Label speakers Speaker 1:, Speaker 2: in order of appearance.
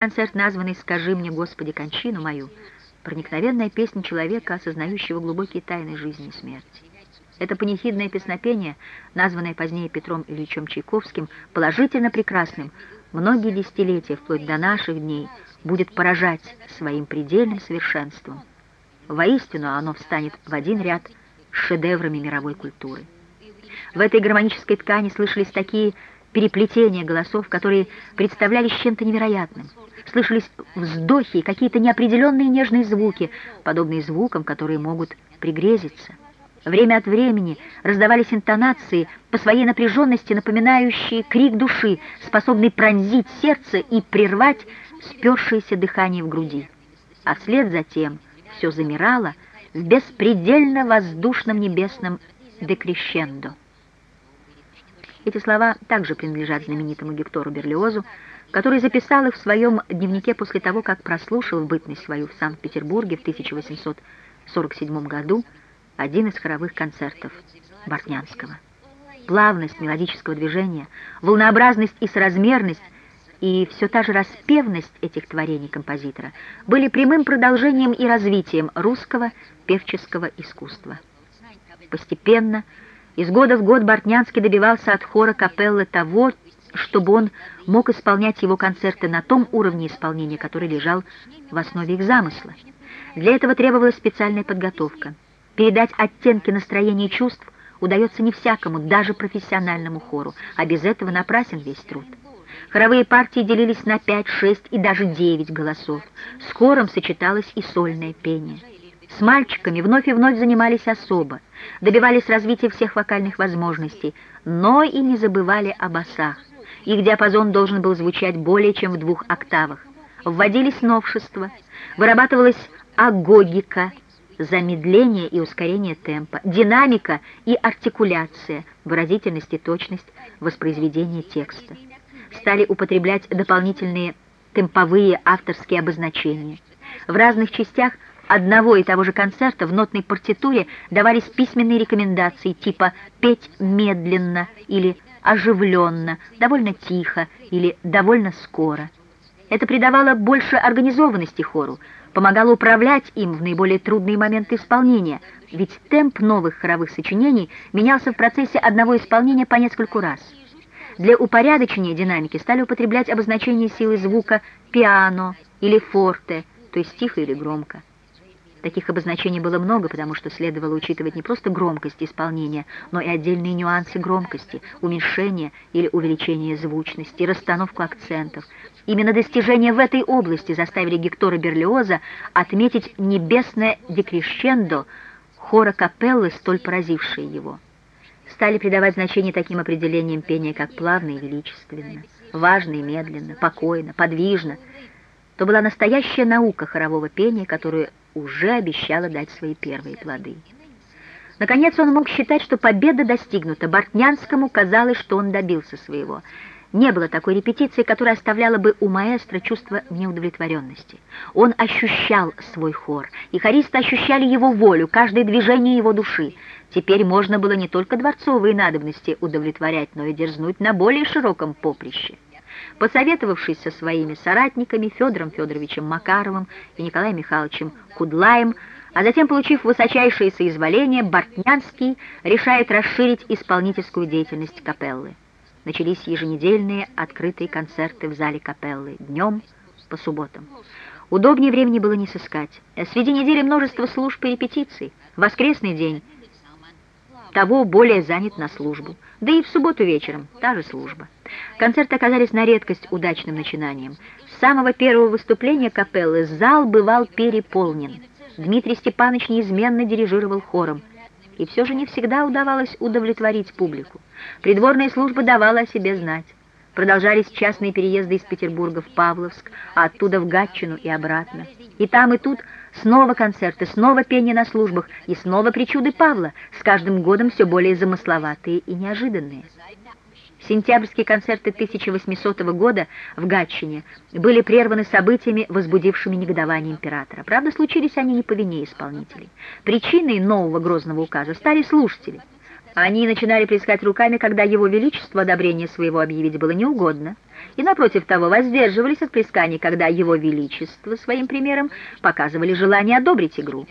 Speaker 1: Концерт, названный «Скажи мне, Господи, кончину мою», проникновенная песня человека, осознающего глубокие тайны жизни и смерти. Это панихидное песнопение, названное позднее Петром Ильичем Чайковским, положительно прекрасным, многие десятилетия, вплоть до наших дней, будет поражать своим предельным совершенством. Воистину оно встанет в один ряд с шедеврами мировой культуры. В этой гармонической ткани слышались такие переплетения голосов, которые представлялись чем-то невероятным. Слышались вздохи и какие-то неопределенные нежные звуки, подобные звукам, которые могут пригрезиться. Время от времени раздавались интонации, по своей напряженности напоминающие крик души, способный пронзить сердце и прервать спершееся дыхание в груди. А вслед за тем все замирало в беспредельно воздушном небесном декрещендо. Эти слова также принадлежат знаменитому Гектору Берлиозу, который записал их в своем дневнике после того, как прослушал в бытность свою в Санкт-Петербурге в 1847 году один из хоровых концертов Бортнянского. Плавность мелодического движения, волнообразность и соразмерность и все та же распевность этих творений композитора были прямым продолжением и развитием русского певческого искусства. Постепенно, из года в год Бортнянский добивался от хора капеллы того, чтобы он мог исполнять его концерты на том уровне исполнения, который лежал в основе их замысла. Для этого требовалась специальная подготовка. Передать оттенки настроения чувств удается не всякому, даже профессиональному хору, а без этого напрасен весь труд. Хоровые партии делились на 5, 6 и даже 9 голосов. С хором сочеталось и сольное пение. С мальчиками вновь и вновь занимались особо, добивались развития всех вокальных возможностей, но и не забывали о басах. Их диапазон должен был звучать более чем в двух октавах. Вводились новшества, вырабатывалась агогика, замедление и ускорение темпа, динамика и артикуляция, выразительность и точность воспроизведения текста. Стали употреблять дополнительные темповые авторские обозначения. В разных частях одного и того же концерта в нотной партитуре давались письменные рекомендации типа «петь медленно» или «оживленно», «довольно тихо» или «довольно скоро». Это придавало больше организованности хору, помогало управлять им в наиболее трудные моменты исполнения, ведь темп новых хоровых сочинений менялся в процессе одного исполнения по нескольку раз. Для упорядочения динамики стали употреблять обозначение силы звука «пиано» или «форте», то есть тихо или громко. Таких обозначений было много, потому что следовало учитывать не просто громкость исполнения, но и отдельные нюансы громкости, уменьшение или увеличение звучности, расстановку акцентов. Именно достижения в этой области заставили Гектора Берлиоза отметить небесное декрещендо хора капеллы, столь поразившее его. Стали придавать значение таким определениям пения, как плавно и величественно, важно и медленно, покойно, подвижно. То была настоящая наука хорового пения, которую уже обещала дать свои первые плоды. Наконец он мог считать, что победа достигнута. Бортнянскому казалось, что он добился своего. Не было такой репетиции, которая оставляла бы у маэстро чувство неудовлетворенности. Он ощущал свой хор, и хористы ощущали его волю, каждое движение его души. Теперь можно было не только дворцовые надобности удовлетворять, но и дерзнуть на более широком поприще. Посоветовавшись со своими соратниками Федором Федоровичем Макаровым и Николаем Михайловичем Кудлаем, а затем, получив высочайшее соизволение, Бортнянский решает расширить исполнительскую деятельность капеллы. Начались еженедельные открытые концерты в зале капеллы днем по субботам. Удобнее времени было не сыскать. Среди недели множество служб и репетиций. Воскресный день того более занят на службу. Да и в субботу вечером та же служба. Концерты оказались на редкость удачным начинанием. С самого первого выступления капеллы зал бывал переполнен. Дмитрий Степанович неизменно дирижировал хором. И все же не всегда удавалось удовлетворить публику. Придворная служба давала о себе знать. Продолжались частные переезды из Петербурга в Павловск, а оттуда в Гатчину и обратно. И там, и тут снова концерты, снова пение на службах, и снова причуды Павла, с каждым годом все более замысловатые и неожиданные. Сентябрьские концерты 1800 года в Гатчине были прерваны событиями, возбудившими негодование императора. Правда, случились они не по вине исполнителей. Причиной нового грозного указа стали слушатели. Они начинали плескать руками, когда его величество одобрение своего объявить было неугодно, и, напротив того, воздерживались от плесканий, когда его величество своим примером показывали желание одобрить игру.